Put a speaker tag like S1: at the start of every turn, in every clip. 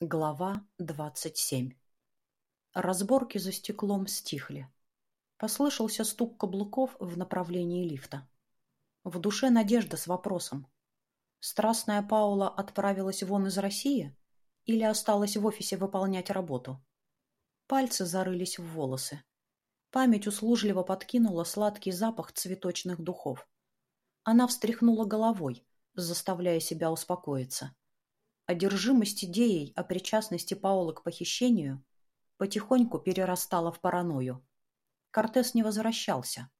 S1: Глава двадцать семь Разборки за стеклом стихли. Послышался стук каблуков в направлении лифта. В душе надежда с вопросом. Страстная Паула отправилась вон из России или осталась в офисе выполнять работу? Пальцы зарылись в волосы. Память услужливо подкинула сладкий запах цветочных духов. Она встряхнула головой, заставляя себя успокоиться. Одержимость идеей о причастности Паолы к похищению потихоньку перерастала в паранойю. Кортес не возвращался.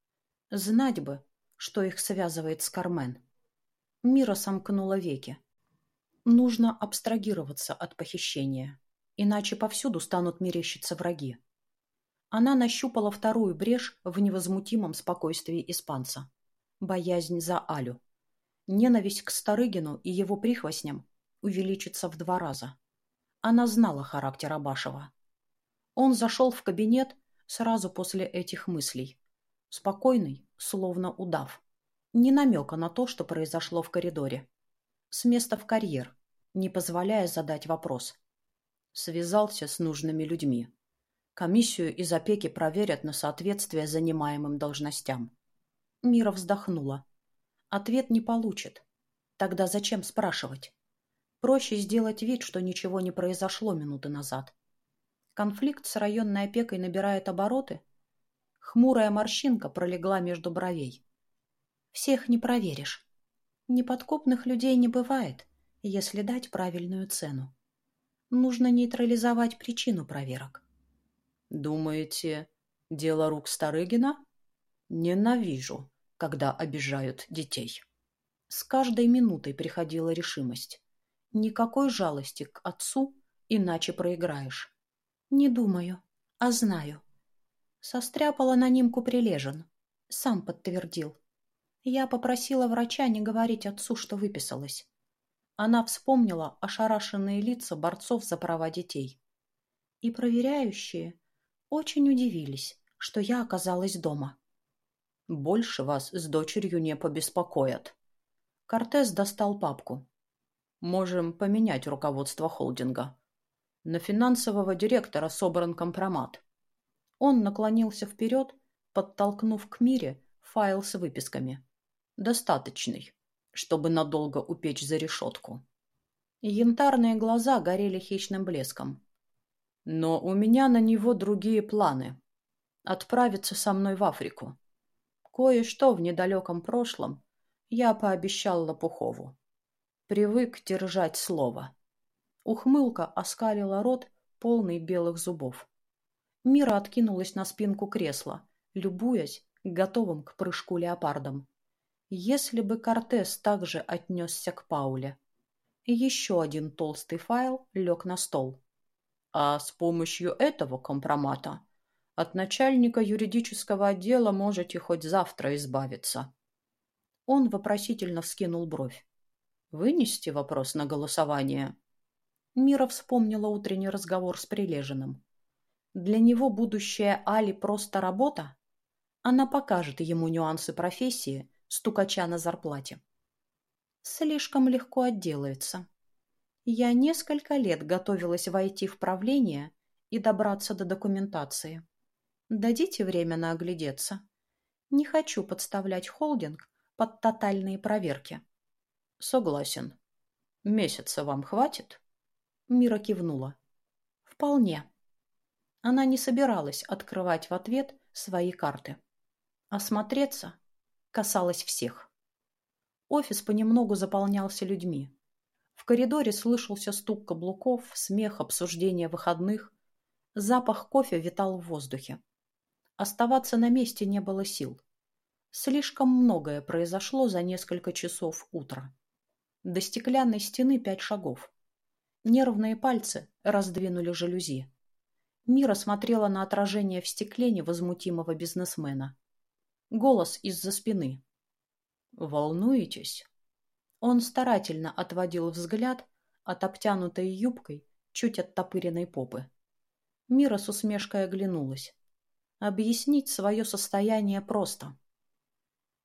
S1: Знать бы, что их связывает с Кармен. Мира сомкнула веки. Нужно абстрагироваться от похищения, иначе повсюду станут мерещиться враги. Она нащупала вторую брешь в невозмутимом спокойствии испанца. Боязнь за Алю. Ненависть к Старыгину и его прихвостням увеличится в два раза. Она знала характер Абашева. Он зашел в кабинет сразу после этих мыслей. Спокойный, словно удав. Ни намека на то, что произошло в коридоре. С места в карьер, не позволяя задать вопрос. Связался с нужными людьми. Комиссию из опеки проверят на соответствие занимаемым должностям. Мира вздохнула. Ответ не получит. Тогда зачем спрашивать? Проще сделать вид, что ничего не произошло минуты назад. Конфликт с районной опекой набирает обороты. Хмурая морщинка пролегла между бровей. Всех не проверишь. Неподкупных людей не бывает, если дать правильную цену. Нужно нейтрализовать причину проверок.
S2: Думаете, дело рук Старыгина? Ненавижу, когда обижают детей.
S1: С каждой минутой приходила решимость. Никакой жалости к отцу, иначе проиграешь. Не думаю, а знаю. Состряпал анонимку прилежен. Сам подтвердил. Я попросила врача не говорить отцу, что выписалась. Она вспомнила ошарашенные лица борцов за права детей. И проверяющие очень удивились, что я оказалась дома.
S2: «Больше вас с дочерью не побеспокоят». Кортес достал папку. Можем поменять руководство холдинга. На финансового директора собран компромат.
S1: Он наклонился вперед, подтолкнув к Мире файл с выписками.
S2: Достаточный, чтобы надолго упечь за решетку.
S1: Янтарные глаза горели хищным блеском.
S2: Но у меня на него другие планы. Отправиться со мной в Африку. Кое-что в недалеком прошлом я пообещал Лопухову. Привык держать слово.
S1: Ухмылка оскалила рот, полный белых зубов. Мира откинулась на спинку кресла, любуясь готовым к прыжку леопардом. Если бы Кортес также отнесся к Пауле. Еще один толстый файл лег на стол.
S2: А с помощью этого компромата от начальника юридического отдела можете хоть завтра избавиться.
S1: Он вопросительно вскинул бровь.
S2: Вынести вопрос на голосование?
S1: Мира вспомнила утренний разговор с Прилежиным. Для него будущее Али просто работа? Она покажет ему нюансы профессии стукача на зарплате. Слишком легко отделается. Я несколько лет готовилась войти в правление и добраться до документации. Дадите время на оглядеться. Не хочу подставлять холдинг под тотальные проверки.
S2: Согласен. Месяца вам хватит?
S1: Мира кивнула. Вполне. Она не собиралась открывать в ответ свои карты. Осмотреться касалось всех. Офис понемногу заполнялся людьми. В коридоре слышался стук каблуков, смех, обсуждение выходных. Запах кофе витал в воздухе. Оставаться на месте не было сил. Слишком многое произошло за несколько часов утра. До стеклянной стены пять шагов. Нервные пальцы раздвинули жалюзи. Мира смотрела на отражение в стекле невозмутимого бизнесмена. Голос из-за спины.
S2: «Волнуетесь?»
S1: Он старательно отводил взгляд от обтянутой юбкой чуть оттопыренной попы. Мира с усмешкой оглянулась. Объяснить свое состояние просто.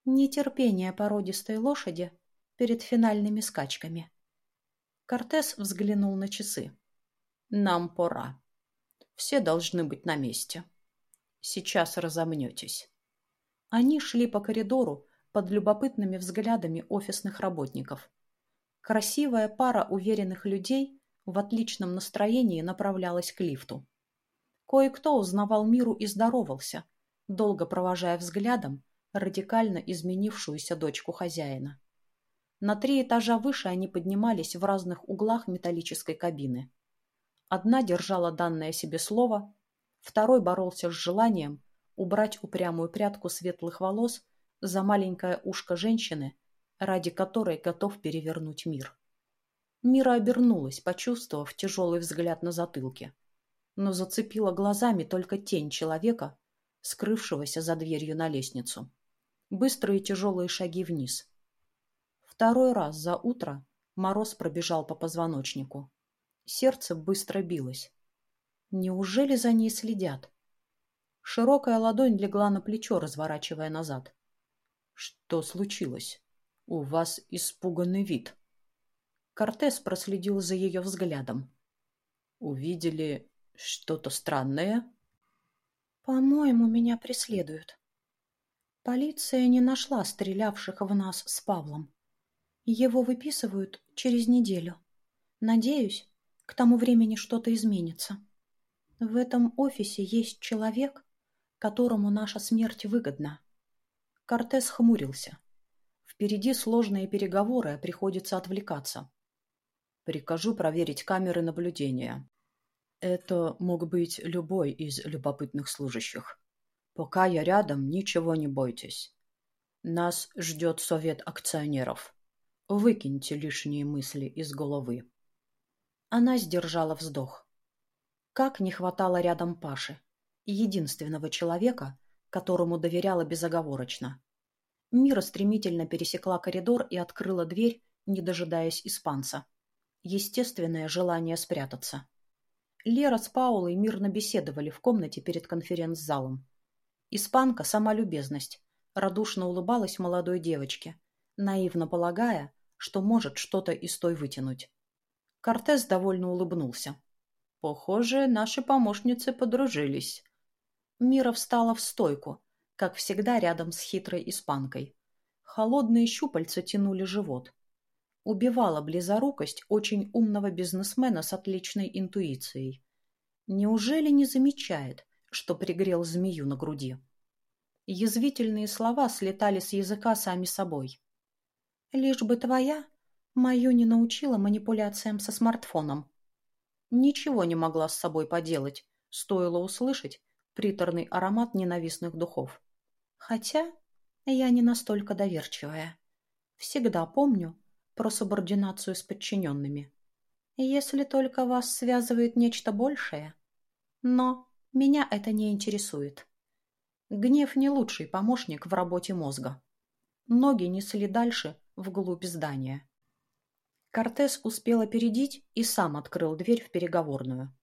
S1: Нетерпение породистой лошади перед финальными скачками. Кортес взглянул на часы.
S2: Нам пора. Все должны быть на месте. Сейчас разомнетесь.
S1: Они шли по коридору под любопытными взглядами офисных работников. Красивая пара уверенных людей в отличном настроении направлялась к лифту. Кое-кто узнавал миру и здоровался, долго провожая взглядом радикально изменившуюся дочку хозяина. На три этажа выше они поднимались в разных углах металлической кабины. Одна держала данное себе слово, второй боролся с желанием убрать упрямую прядку светлых волос за маленькое ушко женщины, ради которой готов перевернуть мир. Мира обернулась, почувствовав тяжелый взгляд на затылке, но зацепила глазами только тень человека, скрывшегося за дверью на лестницу. Быстрые тяжелые шаги вниз. Второй раз за утро мороз пробежал по позвоночнику. Сердце быстро билось. Неужели за ней следят? Широкая ладонь легла на плечо, разворачивая назад.
S2: Что случилось? У вас испуганный вид.
S1: Кортес проследил за ее взглядом.
S2: Увидели что-то странное?
S1: По-моему, меня преследуют. Полиция не нашла стрелявших в нас с Павлом. Его выписывают через неделю. Надеюсь, к тому времени что-то изменится. В этом офисе есть человек, которому наша смерть выгодна. Кортес хмурился. Впереди сложные переговоры, приходится отвлекаться.
S2: Прикажу проверить камеры наблюдения. Это мог быть любой из любопытных служащих. Пока я рядом, ничего не бойтесь. Нас ждет совет акционеров. Выкиньте лишние мысли из головы.
S1: Она сдержала вздох. Как не хватало рядом Паши единственного человека, которому доверяла безоговорочно. Мира стремительно пересекла коридор и открыла дверь, не дожидаясь испанца. Естественное желание спрятаться. Лера с Паулой мирно беседовали в комнате перед конференц-залом. Испанка, сама любезность, радушно улыбалась молодой девочке, наивно полагая, что может что-то из той вытянуть. Кортес довольно улыбнулся.
S2: «Похоже, наши помощницы подружились.
S1: Мира встала в стойку, как всегда рядом с хитрой испанкой. Холодные щупальца тянули живот. Убивала близорукость очень умного бизнесмена с отличной интуицией. Неужели не замечает, что пригрел змею на груди? Язвительные слова слетали с языка сами собой. «Лишь бы твоя мою не научила манипуляциям со смартфоном». Ничего не могла с собой поделать, стоило услышать, приторный аромат ненавистных духов. Хотя я не настолько доверчивая. Всегда помню про субординацию с подчиненными. Если только вас связывает нечто большее. Но меня это не интересует. Гнев не лучший помощник в работе мозга. Ноги несли дальше, вглубь здания. Кортес успел опередить и сам открыл дверь в переговорную.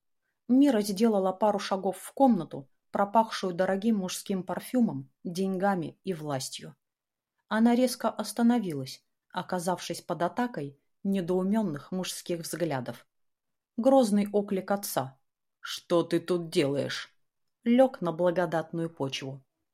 S1: Мира сделала пару шагов в комнату, пропахшую дорогим мужским парфюмом, деньгами и властью. Она резко остановилась, оказавшись под атакой недоуменных мужских взглядов. Грозный оклик отца «Что ты тут делаешь?» лег на благодатную почву.